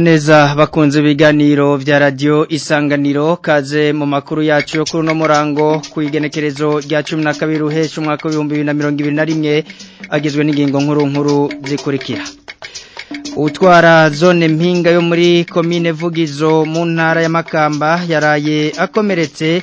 neza bakunze ibiganiro bya radio isanganiro kaze mu makuru yacu yo kuri no murango kuigenekerezo rya 12 ruhesha umwaka wa 2021 agizwe n'ingingo nkuru nkuru zikurikira Utwara zone mpinga yo muri commune Vugizo mu ntara ya Makamba yaraye akomeretse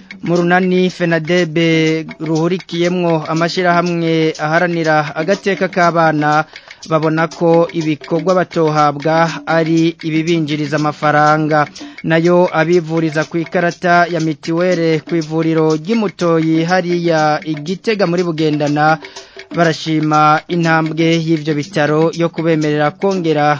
mu runani fenadebe ruhurikiyemo amashyirahamwe aharanira agateka k'abana babona ko ibikorwa batohabwa ari ibibinjiriza amafaranga nayo abivuriza ku ikarata ya mitiwere ku ivuriro ry'imutoyi hariya igitega muri bugendana barashima intambwe y'ibyo bitaro yo kubemerera kongera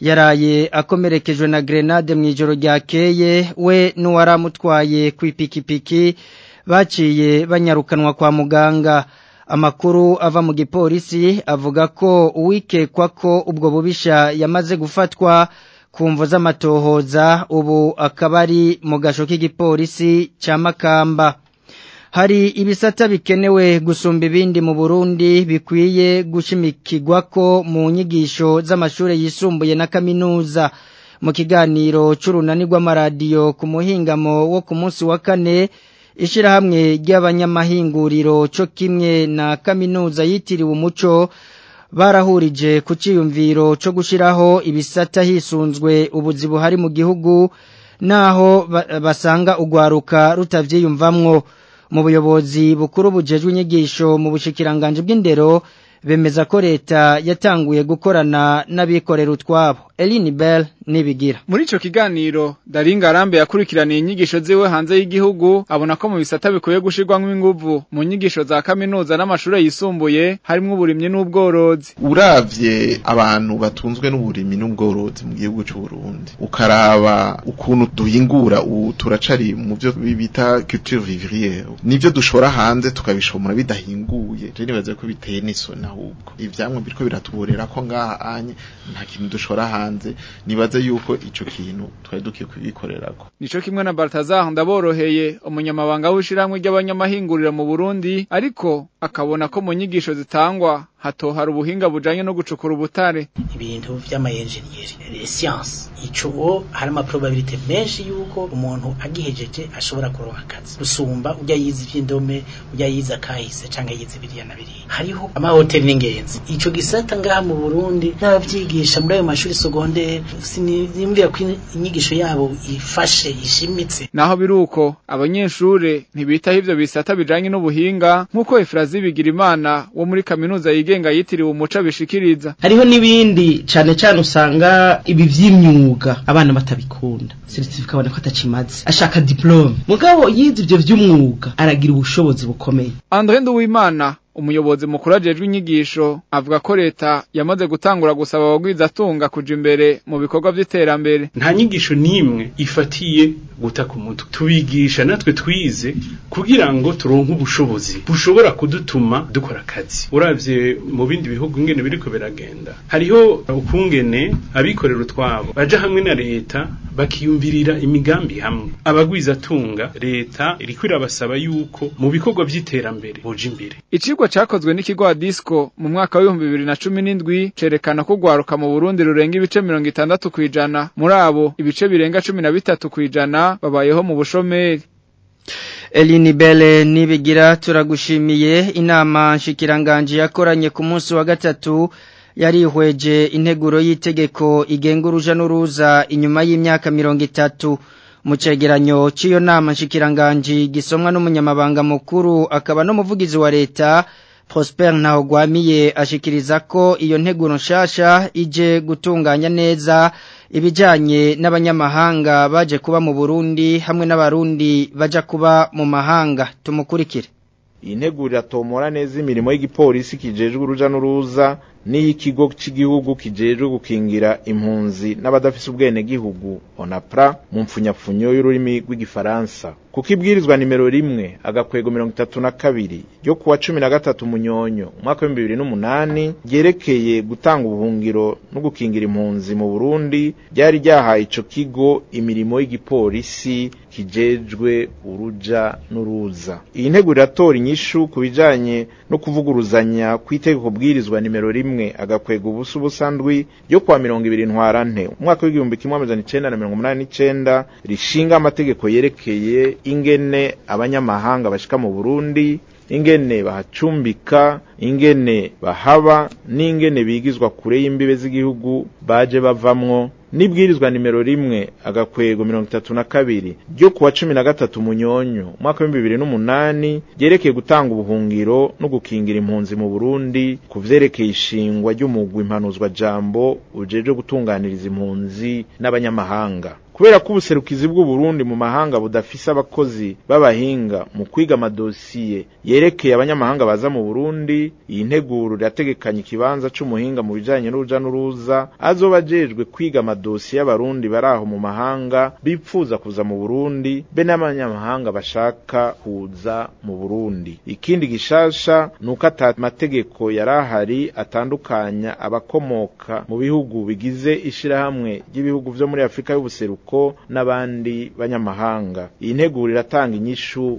yaraye akomerekejwe na grenade mu ijoro ryakeye we n'uwaramutwaye ku ipikipiki baciye banyarukanwa kwa muganga amakuru ava mu gipolisi avuga ko uwikekwa ko ubwo bubisha yamaze gufatwa ku mvo ubu akabari ari mu gasho k'igipolisi cya makamba hari ibisata bikenewe gusumba ibindi mu burundi bikwiye gushimikirwa ko mu nyigisho z'amashuri yisumbuye na kaminuza mu kiganiro cy'urunani rw'amaradiyo ku muhingamo wo ku munsi wa kane ishyirahamwe ry'abanyamahinguriro cyo kimwe na kaminuza yitiriwe umuco barahurije ku cyiyumviro cyo gushyiraho ibisata hisunzwe ubuzi buhari mu gihugu naho basanga ugwaruka rutabyiyumvamwo mu buyobozi bukuru bujejwe inyigisho mu bushikiranganje bw'indero bemeza ko leta yatanguye gukorana n'abikorera utwabo Eline Bell nibigira muri ico kiganiro Daringa Arambe yakurikiraniye inyigisho ziwe hanze y'igihugu abona ko mu bisata bikoye gushirwamwe inguvu mu nyigisho za kaminuza n’amashuri yisumbuye harimo uburimyi n'ubworozi uravye abantu batunzwe n'uburimyi n'ubworozi mu gihugu cy'u Burundi ukaraba ukuntu duhingura turacari mu byo bita culture vivrière nivyo dushora hanze tukabishomora bidahinguye rero nibaze ko biteye n'isona ahubwo ibyamwe biriko biratuburira ko ngaha anye nta kintu dushora hanze nibaze yuko ico kintu twari dukwiye kubikorerako nico kimwe na Baltazar ndaboroheye umunyamabanga w'ishiramwe ry’abanyamahingurira mu Burundi ariko akabona ko mu nyigisho zitangwa hato hari ubuhinga bujanye no gucukura ubutare ibintu vy'ama engineer eh, science ico hari ama probability menshi yuko umuntu agihejeje ashobora kuronka akazi rusumba ujya yize ivy'indome ujya yiza kahise canke yiza biriya na biriya hariho ama hotel n'ingenzi ico gisata ngaha mu Burundi n'abavyigisha muri ayo mashuri sogonde sinimvira ko inyigisho yabo ifashe ishimitse naho biruko abanyeshuri ntibitaho ivyo bisata bijanye n'ubuhinga nkuko Efrazi Bigirimana wo muri kaminuza yiga yigenga yitiriwe umuco bishikiriza hariho n'ibindi cyane cyane usanga ibi by'imyuga abana batabikunda seritifika abona ko atakimaze ashaka diplome mugabo yize ibyo by'umwuga aragira ubushobozi bukomeye Andre Nduwimana umuyobozi mukuru ajejwe inyigisho avuga ko leta yamaze gutangura gusaba abagwiza atunga kuja imbere mu bikorwa by'iterambere nta nyigisho n'imwe ifatiye guta ku mutwe tubigisha natwe twize kugira ngo turonke ubushobozi bushobora kudutuma dukora akazi uravye mu bindi bihugu ingene biriko biragenda hariho ukungene abikorera utwabo baja hamwe na leta bakiyumvirira imigambi hamwe abagwizatunga leta iriko irabasaba yuko mu bikorwa by'iterambere boja imbere icigwa cyakozwe n'ikigo wa disco mu mwaka w'ibihumbi bibiri na cumi n'indwi cerekana ko gwaruka mu Burundi rurenga ibice mirongo itandatu kwijana muri abo ibice birenga cumi na bitatu kwijana babayeho mu bushomeri eline Bele nibigira turagushimiye inama nshikiranganji yakoranye ku munsi wa gatatu yarihweje integuro y'itegeko igenga uruja n'uruza inyuma y'imyaka mirongo itatu mu cyegeranyo cy'iyo nama nshikiranganji gisomwa n'umunyamabanga mukuru akaba n'umuvugizi wa leta Prosper ntawugwamiye ashikiriza ko iyo nteguro nshasha ije gutunganya neza ibijyanye n'abanyamahanga baje kuba mu Burundi hamwe n'abarundi baje kuba mu mahanga tumukurikire iyi ntegurira tomora neza imirimo y'igipolisi kijejwe uruja n'uruza n'iy'ikigo cy'igihugu kijejwe gukingira impunzi n'abadafise ubwenegihugu onapra mu mpfunyapfunyo y'ururimi rw'igifaransa kuko ibwirizwa nimero rimwe agakwego mirongo itatu na kabiri ryo kuwa cumi na gatatu munyonyo umwaka w'ibihumbi bibiri n'umunani ryerekeye gutanga ubuhungiro no gukingira impunzi mu burundi ryari ryahaye ico kigo imirimo y'igipolisi kijejwe uruja n'uruza iyi ntego iratora inyishu ku bijanye no kuvuguruzanya kw'itegeko bwirizwa nimero rimwe agakwega ubusa ubusandwi ryo kwa mirongo ibiri ntwarante umwaka w'igihumbi kimwe amajana icenda na mirongo umunani n'icenda rishinga amategeko yerekeye ingene abanyamahanga bashika mu burundi ingene bahacumbika ingene bahaba n'ingene bigizwa kure y'imbibe z'igihugu baje bavamwo n'ibwirizwa nimero rimwe agakwego mirongo itatu na kabiri ryo kuwa cumi na gatatu munyonyo umwaka w'ibihumbi bibiri n'umunani ryerekeye gutanga ubuhungiro no gukingira impunzi mu burundi ku vyerekeye ishingwa ry'umugwi impanuzwa jambo ujejwe gutunganiriza impunzi n'abanyamahanga kubera ko ubuserukizi bw'u Burundi mu mahanga budafise abakozi b'abahinga mu kwiga amadosiye yerekeye abanyamahanga baza mu Burundi iyi nteguro irategekanya ikibanza c'umuhinga mu bijanye n'uruja n'uruza azoba ajejwe kwiga amadosiye y'abarundi bari aho mu mahanga bipfuza kuza mu Burundi be n'abanyamahanga bashaka kuza mu Burundi ikindi gishasha nuko ata mategeko yari ahari atandukanya abakomoka mu bihugu bigize ishirahamwe ry'ibihugu vyo muri Afrika y'ubuseruko nk'uko n'abandi banyamahanga iyi nteguro iratanga inyishu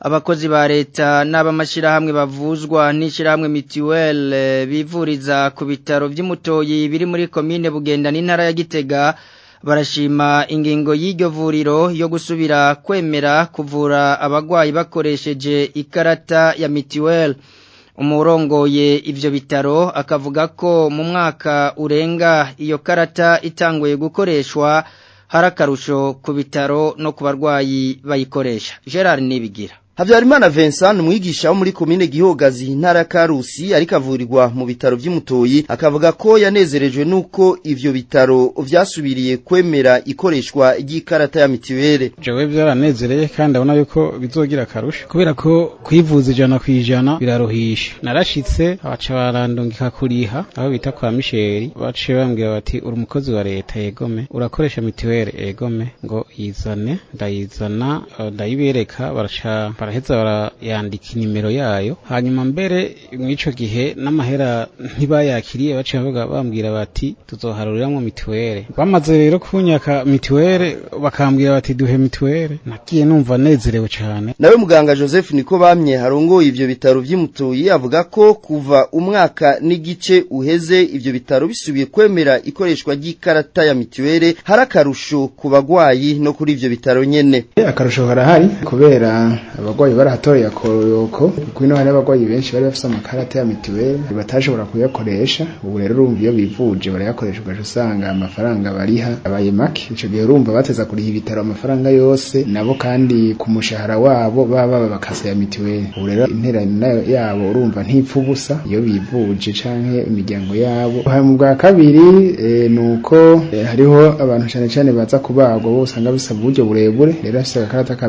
abakozi ba leta n'abamashyirahamwe bavuzwa n'ishyirahamwe Mituel eh, bivuriza ku bitaro by'umutoyi biri muri komine bugenda n'intara ya gitega barashima ingingo y'iryo vuriro yo gusubira kwemera kuvura abagwayi bakoresheje ikarata ya Mituel umurongoye ibyo bitaro akavuga ko mu mwaka urenga iyo karata itanguye gukoreshwa hari akarusho ku bitaro no ku barwayi bayikoresha gerard ntibigira habyarimana vincent umwigisha wo muri komine gihogazi intara karusi ariko avurirwa mu bitaro by'imutoyi akavuga ko yanezerejwe n'uko ivyo bitaro vyasubiriye kwemera ikoreshwa ry'ikarata ya mitiwere jewe vyaranezereye kandi abona yuko bizogira akarusha kubera ko kwivuza ijana ku ijana biraruhisha narashitse abaca barandungika kuriha aho bita kwa misheri baciye bambwira bati uri umukozi wa leta yegome urakoresha mitiwere yegome ngo yizane ndayizana ndayibereka baraca baraheza barayandika inimero yayo hanyuma mbere mw'ico gihe n'amahera ntibayakiriye baciye bavuga bambwira bati tuzoharuriramwo mituwere bamaze rero kunyaka mituwere bakambwira bati duhe mituwere nagiye numva nezerewe cane nawe muganga Joseph niko bamye harongoye ivyo bitaro vy'imutuyi avuga ko kuva umwaka n'igice uheze ivyo bitaro bisubiye kwemera ikoreshwa ry'ikarata ya mituwere harakarusho ku bagwayi no kuri ivyo bitaro nyene akarusho karahari kubera abarwayi barahatoreye akoroko kuko ino hari abarwayi benshi bari bafite amakarata ya mituweli batashobora kuyakoresha ubu rero urumva iyo bivuje barayakoresha ugaca usanga amafaranga bariha abaye make icyo gihe urumva bateza kuriha ibitaro amafaranga yose nabo kandi ku mushahara wabo baba bakase ya mituweli ubu rero intererano yabo urumva ntipfa ubusa iyo bivuje canke imiryango yabo mu bwa kabiri eh, ni uko eh, hariho abantu cyane cyane baza kubagwa bo usanga bisaba uburyo burebure rero afite agakarata ka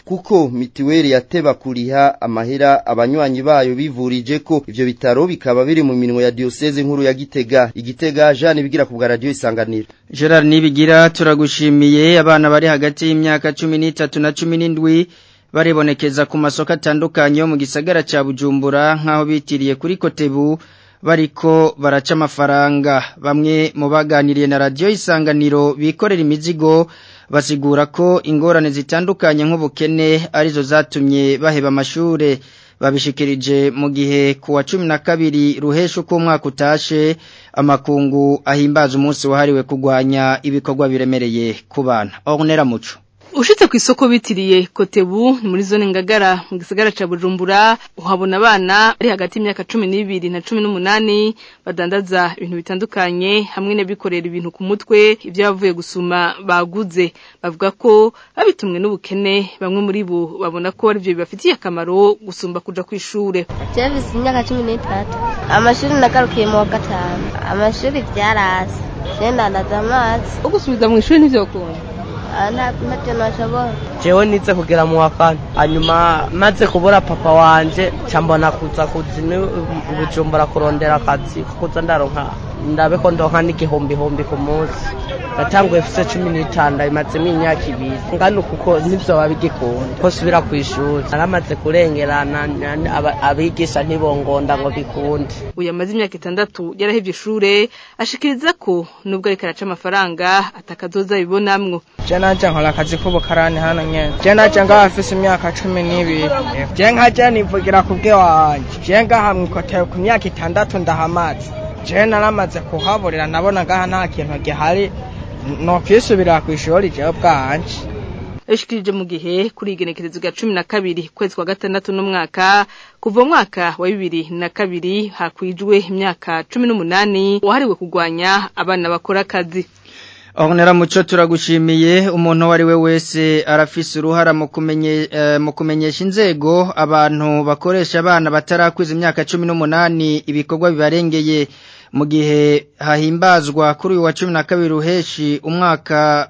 kuko mituweli yateba kuriha amahera abanywanyi bayo bivurije ko ivyo bitaro bikaba biri mu minwe ya diocese nkuru ya Gitega Igitega Jean bigira ku bwa radio isanganiro Gerard bigira turagushimiye abana bari hagati y'imyaka cumi n'itatu na cumi n'indwi baribonekeza ku masoko atandukanye mu gisagara cya bujumbura nk'aho bitiriye kuri kotebu bariko baraca amafaranga bamwe mu baganiriye na radiyo isanganiro bikorera imizigo basigura ko ingorane zitandukanye nk'ubukene arizo zatumye baheba amashuri babishikirije mu gihe kuwa cumi na kabiri ruhesha uko umwaka utashe amakungu ahimbaza umunsi wahariwe kugwanya ibikorwa biremereye kubana bana muco ushitse ku isoko bitiriye kotebu muri zone ngagara mu gisagara ca bujumbura uhabona abana bari hagati y'imyaka cumi n'ibiri na cumi n'umunani badandaza ibintu bitandukanye hamwe n'abikorera ibintu ku mutwe ibyo bavuye gusuma baguze bavuga ko babitumwe n'ubukene bamwe muri bo babona ko arivyo bibafitiye akamaro gusumba kuja kw'ishure jevis imyaka cumi n'itatu amashuri nagarukiye mu wa gatanu amashuri vyarase je ndandaza amazi ugusubiza mw'ishuri ntivyokunda أنا أتمثل شباب jewe nize kugera mu wa kane hanyuma maze kubura papa wanje cambona kuza kuzini ubujumbura kurondera akazi kuza ndaronka ndabe ko ndonka n'igihumbi ku munsi natanguye fise cumi n'itanu ndabimazemo imyaka ibiri ngana kuko ntibyoba bigikunda ko subira ku ishuri naramaze kurengerana abigisha ntibongonda ngo bikunde uyu amaze imyaka itandatu yarahebye ishure ashikiriza ko nubwo ariko araca amafaranga atakazoza bibonamwo je naja nkora akazi k'ubukarani hano wenyine jenajya ngaho afise imyaka cumi n'ibiri je nkaje nivugira ku bwe wanjye je ngaha mwikotewe ku myaka itandatu ndahamaze je naramaze kuhaburira ndabona ngaha nta kintu gihari nokwisubirira ku ishuri jewe bwanje Eshikirije mu gihe kuri cumi na kabiri kwezi kwa gatandatu n'umwaka kuva mwaka wa kabiri hakwijwe imyaka cumi n’umunani wahariwe kugwanya abana bakora akazi Onera muco turagushimiye umuntu uwo we wese arafise uruhara eh, mu kumenyesha inzego abantu bakoresha abana batarakwiza imyaka cumi n'umunani ibikorwa bibarengeye mu gihe hahimbazwa kuri uyu wa cumi na kabiri uheshi umwaka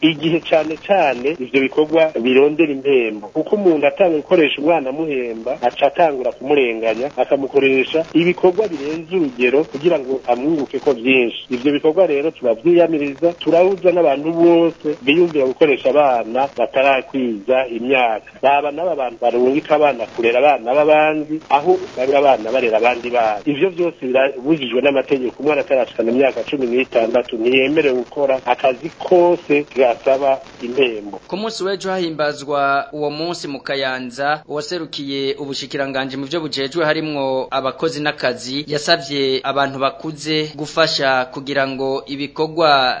igihe cyane cyane ibyo bikorwa birondera impembo kuko umuntu atanga gukoresha umwana amuhemba acata atangura kumurenganya akamukoresha ibikorwa birenze urugero kugira ngo amwunguke ko byinshi ibyo bikorwa rero turavyiyamiriza turabuza n'abantu bose biyumvira gukoresha abana batarakwiza imyaka baba n'aba bantu barungika abana kurera abana b'abandi aho usanga abana barera abandi bana ibyo byose birabujijwe n'amategeko umwana atarashikana imyaka cumi n'itandatu ntiyemerewe gukora akazi kose gasaba impembo ku munsi w'ejo hahimbazwa uwo munsi mu kayanza uwaserukiye ubushikiranganji umushikiranganji mu byo bujejwe harimo abakozi n'akazi yasabye abantu bakuze gufasha kugira ngo ibikorwa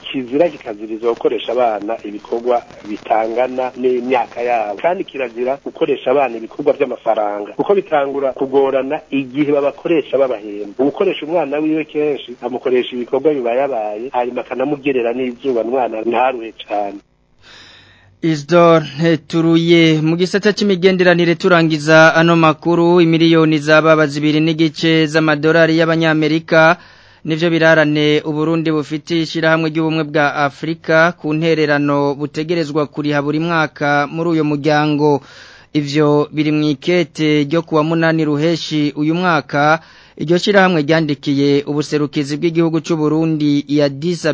kizira kikaziriza gukoresha abana ibikorwa bitangana n'imyaka yabo kandi kirazira gukoresha abana ibikorwa by'amafaranga kuko bitangura kugorana igihe babakoresha babahemba gukoresha umwana wiwe kenshi amukoresha ibikorwa bibayabaye hanyuma akanamugerera n'izuba umwana ntaruhe cyane Isdor turuye mu gisata cy'imigenderanire turangiza ano makuru imiliyoni baba zibiri n'igice z'amadolari y'abanyamerika nivyo birarane uburundi bufite ishirahamwe ry'ubumwe bwa Afrika ku ntererano butegerezwa kuriha buri mwaka muri uyo muryango ivyo biri mu ikete ryo kuwa munani ruheshi uyu mwaka iryo shirahamwe ryandikiye ubuserukizi bw'igihugu cy'u Burundi ya Addis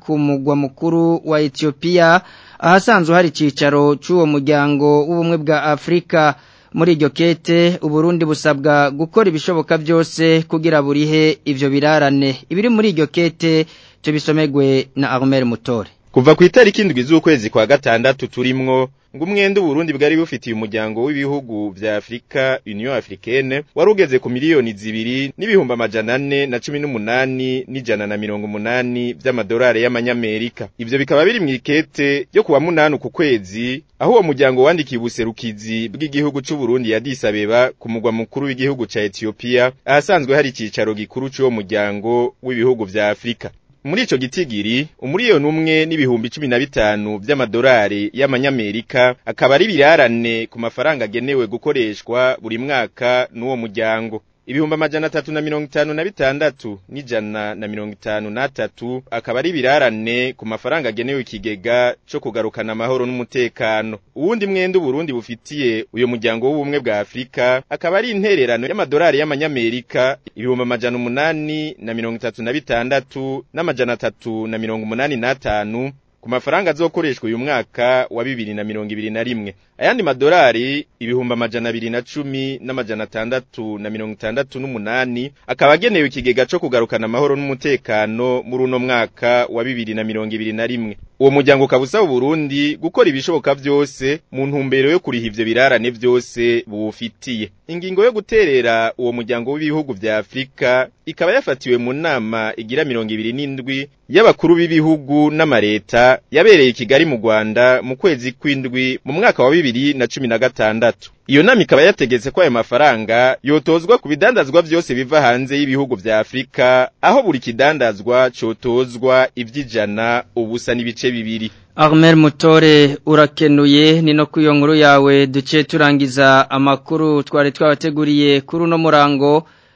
ku mugwa mukuru wa Ethiopia ahasanzwe hari cicaro cy'uwo muryango w'ubumwe bwa Afrika muri iryo kete uburundi busabwa gukora ibishoboka byose kugira burihe ibyo birarane ibiri muri iryo kete tubisomerwe na aromeri mutore kuva ku itariki indwi z'ukwezi kwa gatandatu turimwo ngo umwenda uburundi bwari bufitiye umuryango w'ibihugu vya afrika union africaine wari ugeze ku miliyoni zibiri n'ibihumbi amajana ane na cumi n'umunani n'ijana na mirongo umunani vy'amadorari y'amanyamerika ivyo bikaba biri mw'ikete yo kuwa munani ku kwezi aho uwo muryango wandikiye ubuserukizi bw'igihugu c'uburundi ya disabeba ku mugwa mukuru w'igihugu ca etiyopiya ahasanzwe hari icicaro gikuru c'uwo muryango w'ibihugu vya afrika muri icyo gitigiri umuriyoni umwe n'ibihumbi cumi na bitanu by'amadolari y'amanyamerika akaba ari birarane ku mafaranga agenewe gukoreshwa buri mwaka n'uwo muryango ibihumbi amajana atatu na mirongo itanu na bitandatu n'ijana na mirongo itanu n'atatu akaba ari ibirarane ku mafaranga agenewe ikigega cyo kugarukana amahoro n'umutekano uwundi mwenda uburundi bufitiye uyu muryango w'ubumwe bwa afurika akaba ari intererano y'amadolari y'amanyamerika ibihumbi amajana umunani na mirongo itatu na bitandatu n'amajana atatu na mirongo umunani n'atanu ku mafaranga azokoreshwa uyu mwaka wa bibiri na mirongo ibiri na rimwe ayandi madolari ibihumbi amajana abiri na cumi n'amajana atandatu na mirongo itandatu n'umunani akaba agenewe ikigega cyo kugarukana amahoro n'umutekano muri uno mwaka wa bibiri na mirongo ibiri na rimwe uwo muryango ukaba usaba Burundi gukora ibishoboka byose mu ntumbero yo kuriha ivyo birarane byose buwufitiye ingingo yo guterera uwo muryango w'ibihugu bya afurika ikaba yafatiwe mu nama igira mirongo ibiri n'indwi y'abakuru b'ibihugu n'amareta yabereye i kigali mu rwanda mu kwezi kw'indwi mu mwaka wa bibiri bibiri na cumi na gatandatu iyo nama ikaba yategetse ko ayo mafaranga yotozwa ku bidandazwa byose biva hanze y'ibihugu bya afurika aho buri kidandazwa cyotozwa iby'ijana ubusa n'ibice bibiri Armer Mutore urakenuye ni no ku iyo nkuru yawe duce turangiza amakuru twari twabateguriye kuri uno murango